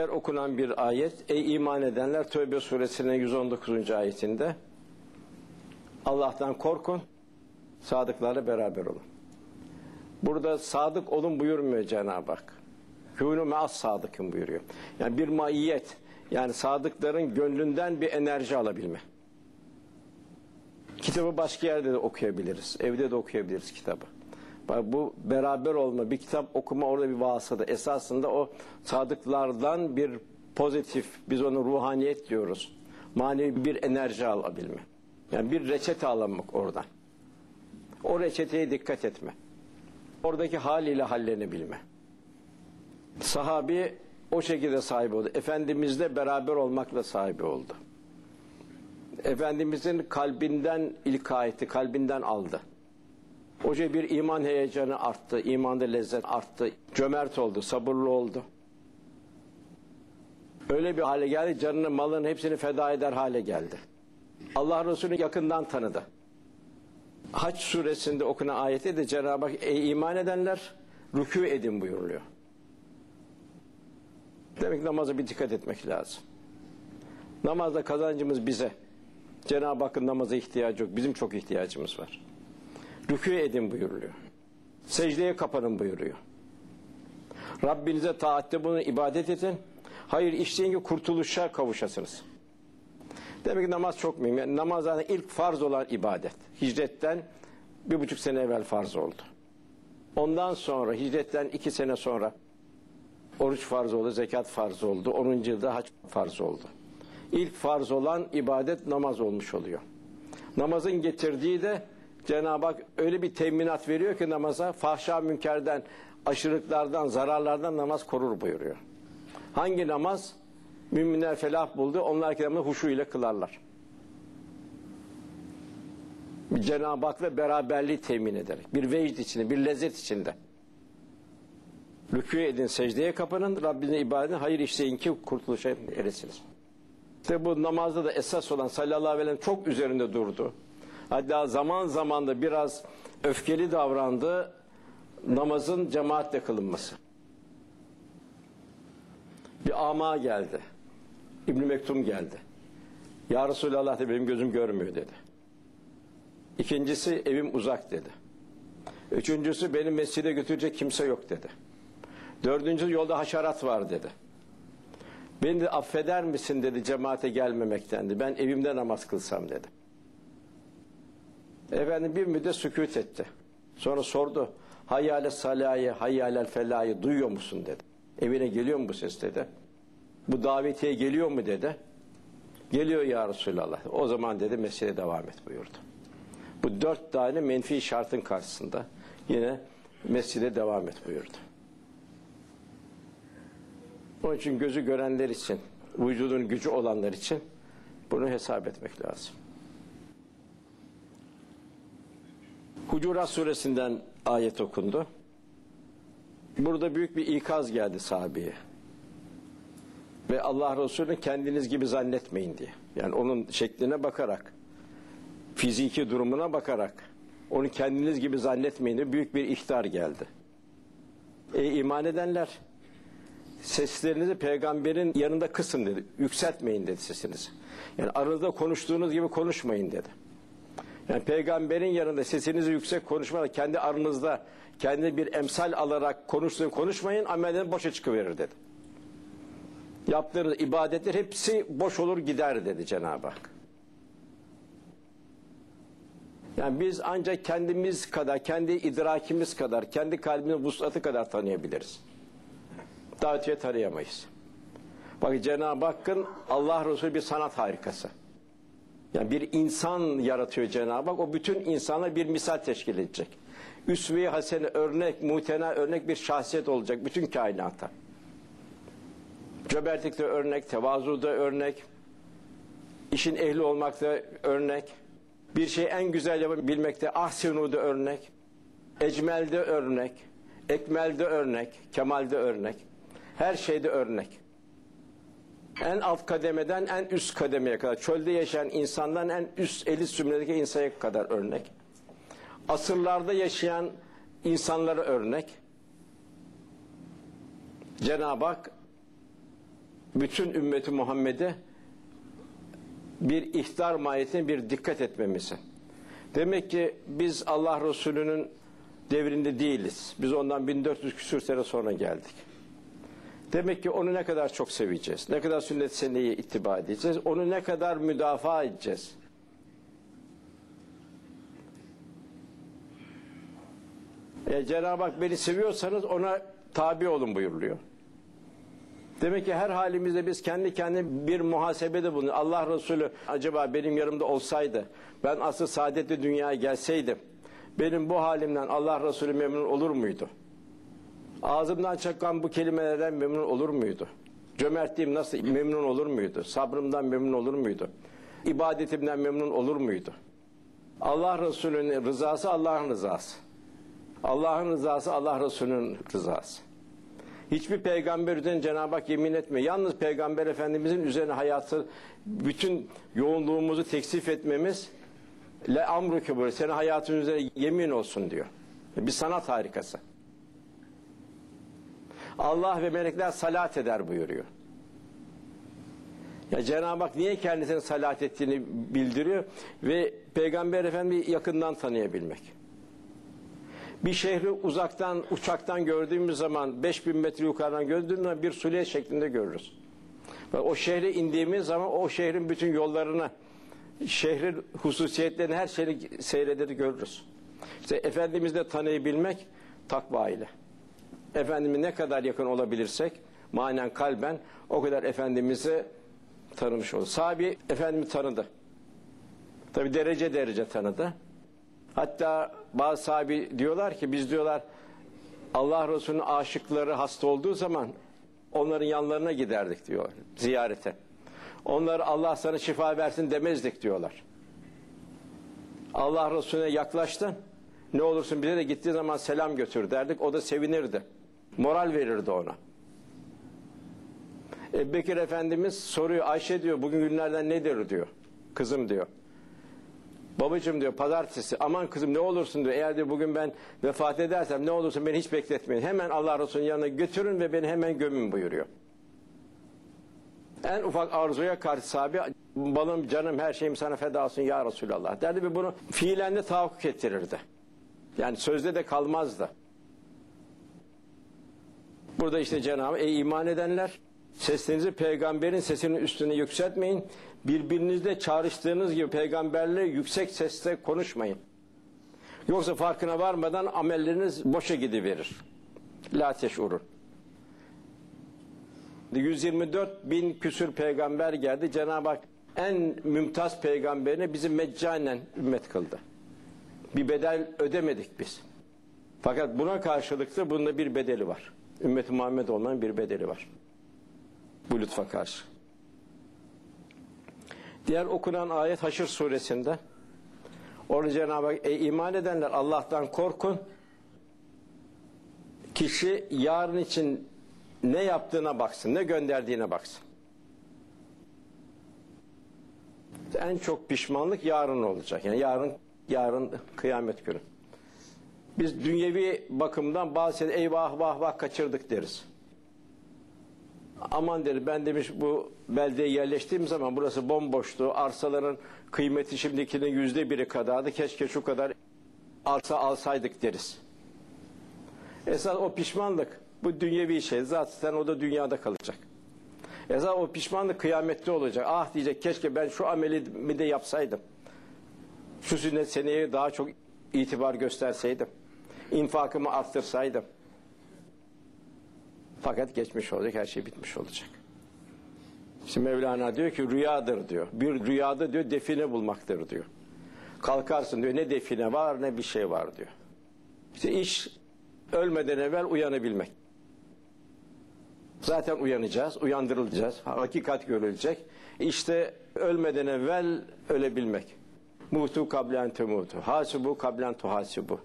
Diğer okunan bir ayet, ey iman edenler Tövbe suresinin 119. ayetinde Allah'tan korkun, sadıklarla beraber olun. Burada sadık olun buyurmuyor Cenab-ı Hak. Kûnû me'as sadıkın buyuruyor. Yani bir maiyet, yani sadıkların gönlünden bir enerji alabilme. Kitabı başka yerde de okuyabiliriz. Evde de okuyabiliriz kitabı. Bu beraber olma, bir kitap okuma orada bir vasıta. Esasında o sadıklardan bir pozitif, biz onu ruhaniyet diyoruz. Manevi bir enerji alabilme. Yani bir reçete alamak oradan. O reçeteye dikkat etme. Oradaki haliyle hallenebilme. Sahabi o şekilde sahibi oldu. Efendimizle beraber olmakla sahibi oldu. Efendimizin kalbinden ilka etti, kalbinden aldı. Hoca bir iman heyecanı arttı, imanda lezzet arttı, cömert oldu, sabırlı oldu. Öyle bir hale geldi, canını, malını hepsini feda eder hale geldi. Allah Resulü yakından tanıdı. Haç suresinde okunan ayette de Cenab-ı Hak ey iman edenler rükû edin buyuruluyor. Demek namaza bir dikkat etmek lazım. Namazda kazancımız bize. Cenab-ı Hakk'ın namaza ihtiyacı yok. Bizim çok ihtiyacımız var. Rükû edin buyuruluyor. Secdeye kapanın buyuruyor. Rabbinize taatte bunu ibadet edin. Hayır işleyin ki kurtuluşa kavuşasınız. Demek ki namaz çok mühim. Yani namaz zaten ilk farz olan ibadet. Hicretten bir buçuk sene evvel farz oldu. Ondan sonra hicretten iki sene sonra oruç farz oldu, zekat farz oldu. 10. yılda hac farz oldu. İlk farz olan ibadet namaz olmuş oluyor. Namazın getirdiği de Cenab-ı Hak öyle bir teminat veriyor ki namaza fahşa münkerden, aşırılıklardan, zararlardan namaz korur buyuruyor. Hangi namaz? Müminler felah buldu. Onlar ki huşu ile kılarlar. Cenab-ı Hak'la beraberliği temin ederek. Bir vecd içinde, bir lezzet içinde. Rükû edin, secdeye kapanın, Rabbine ibadet hayır işleyin ki kurtuluşa eresiniz. İşte bu namazda da esas olan sallallahu aleyhi ve sellem çok üzerinde durdu. Hatta zaman zaman da biraz öfkeli davrandı namazın cemaatle kılınması. Bir ama geldi. İbn Mektum geldi. Ya Resulallah dedi benim gözüm görmüyor dedi. İkincisi evim uzak dedi. Üçüncüsü benim mescide götürecek kimse yok dedi. Dördüncüsü yolda haşerat var dedi. Beni de affeder misin dedi cemaate gelmemektendi. Ben evimde namaz kılsam dedi. Efendim bir müddet sükut etti. Sonra sordu. Hayyale salayı, hayyalel felayı duyuyor musun dedi. Evine geliyor mu bu ses dedi. Bu davetiye geliyor mu dedi. Geliyor ya Resulallah. O zaman dedi mesele devam et buyurdu. Bu dört tane menfi şartın karşısında yine mescide devam et buyurdu. Onun için gözü görenler için, vücudun gücü olanlar için bunu hesap etmek lazım. Hucurat suresinden ayet okundu. Burada büyük bir ikaz geldi sahabeye. Ve Allah Resulü kendiniz gibi zannetmeyin diye. Yani onun şekline bakarak, fiziki durumuna bakarak, onu kendiniz gibi zannetmeyin diye büyük bir ihtar geldi. Ey iman edenler, seslerinizi peygamberin yanında kısın dedi. Yükseltmeyin dedi sesinizi. Yani aranızda konuştuğunuz gibi konuşmayın dedi. Yani peygamberin yanında sesinizi yüksek konuşmalar kendi aranızda kendi bir emsal alarak konuştuğun konuşmayın amellerin boşa çıkıverir dedi. Yaptığınız ibadetler hepsi boş olur gider dedi Cenab-ı Hak. Yani biz ancak kendimiz kadar, kendi idrakimiz kadar, kendi kalbimizin vuslatı kadar tanıyabiliriz. Daha öteye tanıyamayız. Bak Cenab-ı Hakk'ın Allah Resulü bir sanat harikası. Yani bir insan yaratıyor Cenab-ı Hak. O bütün insana bir misal teşkil edecek. Üsve-i hasene örnek, mutena örnek bir şahsiyet olacak bütün kainata. Cömertlikte örnek, tevazuda örnek, işin ehli olmakta örnek, bir şey en güzel yapabilmekte ahsenuda örnek, ecmelde örnek, ekmelde örnek, kemalde örnek, her şeyde örnek. En alt kademeden en üst kademeye kadar, çölde yaşayan insandan en üst elit zümredeki insana kadar örnek. Asırlarda yaşayan insanlara örnek. Cenab-ı Hak bütün ümmeti Muhammed'e bir ihtar mahiyetine bir dikkat etmemizi. Demek ki biz Allah Resulü'nün devrinde değiliz. Biz ondan 1400 küsür sene sonra geldik. Demek ki onu ne kadar çok seveceğiz. Ne kadar sünnet seneye ittiba edeceğiz. Onu ne kadar müdafaa edeceğiz. E, Cenab-ı Hak beni seviyorsanız ona tabi olun buyuruluyor. Demek ki her halimizde biz kendi kendine bir muhasebede bulunuyor. Allah Resulü acaba benim yanımda olsaydı, ben asıl saadetli dünyaya gelseydim, benim bu halimden Allah Resulü memnun olur muydu? Ağzımdan çıkan bu kelimelerden memnun olur muydu? Cömertliğim nasıl memnun olur muydu? Sabrımdan memnun olur muydu? İbadetimden memnun olur muydu? Allah Resulü'nün rızası Allah'ın rızası. Allah'ın rızası Allah Resulü'nün rızası. Hiçbir peygamber üzerine Cenab-ı Hak yemin etmiyor. Yalnız peygamber efendimizin üzerine hayatı, bütün yoğunluğumuzu teksif etmemiz le amruke böyle senin hayatın üzerine yemin olsun diyor. Bir sanat harikası. Allah ve melekler salat eder buyuruyor. Ya Cenab-ı Hak niye kendisine salat ettiğini bildiriyor ve Peygamber Efendimiz'i yakından tanıyabilmek. Bir şehri uzaktan, uçaktan gördüğümüz zaman, 5000 metre yukarıdan gördüğümüz zaman bir sulye şeklinde görürüz. O şehre indiğimiz zaman o şehrin bütün yollarını, şehrin hususiyetlerini, her şeyi seyreder görürüz. İşte Efendimiz'i de tanıyabilmek takva ile. Efendimiz ne kadar yakın olabilirsek, manen kalben o kadar Efendimiz'i tanımış olur. Sahabi Efendimiz tanıdı. Tabi derece derece tanıdı. Hatta bazı sahabi diyorlar ki biz diyorlar Allah Resulü'nün aşıkları hasta olduğu zaman onların yanlarına giderdik diyor ziyarete. Onları Allah sana şifa versin demezdik diyorlar. Allah Resulüne yaklaştın. Ne olursun bize de gittiği zaman selam götür derdik. O da sevinirdi. Moral verirdi ona. Ebu Bekir Efendimiz soruyor. Ayşe diyor bugün günlerden nedir diyor. Kızım diyor. Babacım diyor pazartesi aman kızım ne olursun diyor. Eğer diyor bugün ben vefat edersem ne olursun beni hiç bekletmeyin. Hemen Allah Resulü'nün yanına götürün ve beni hemen gömün buyuruyor. En ufak arzuya karşı sahibi balım canım her şeyim sana feda olsun ya Resulallah derdi ve bunu fiilen de tahakkuk ettirirdi. Yani sözde de kalmazdı. Burada işte Cenab-ı ey iman edenler seslerinizi peygamberin sesinin üstüne yükseltmeyin. Birbirinizle çağrıştığınız gibi peygamberle yüksek sesle konuşmayın. Yoksa farkına varmadan amelleriniz boşa gidiverir. La teşurun. 124 bin küsür peygamber geldi. Cenab-ı Hak en mümtaz peygamberine bizi meccanen ümmet kıldı. Bir bedel ödemedik biz. Fakat buna karşılık da bunda bir bedeli var. Ümmet-i Muhammed olmanın bir bedeli var. Bu lütfa karşı. Diğer okunan ayet Haşr suresinde. Orada Cenab-ı Hak ey iman edenler Allah'tan korkun. Kişi yarın için ne yaptığına baksın, ne gönderdiğine baksın. En çok pişmanlık yarın olacak. Yani yarın yarın kıyamet günü. Biz dünyevi bakımdan bazı şeyler eyvah vah vah kaçırdık deriz. Aman der ben demiş bu beldeye yerleştiğim zaman burası bomboştu. Arsaların kıymeti şimdikinin yüzde biri kadardı. Keşke şu kadar arsa alsaydık deriz. Esas o pişmanlık bu dünyevi şey. Zaten o da dünyada kalacak. Esas o pişmanlık kıyamette olacak. Ah diyecek keşke ben şu amelimi de yapsaydım. Şu sünnet seneye daha çok itibar gösterseydim. İnfakımı arttırsaydım. Fakat geçmiş olacak, her şey bitmiş olacak. Şimdi Mevlana diyor ki rüyadır diyor. Bir rüyada diyor define bulmaktır diyor. Kalkarsın diyor ne define var ne bir şey var diyor. İşte iş ölmeden evvel uyanabilmek. Zaten uyanacağız, uyandırılacağız. Hakikat görülecek. İşte ölmeden evvel ölebilmek. Mutu kablen temutu. Hasibu kablen tuhasibu.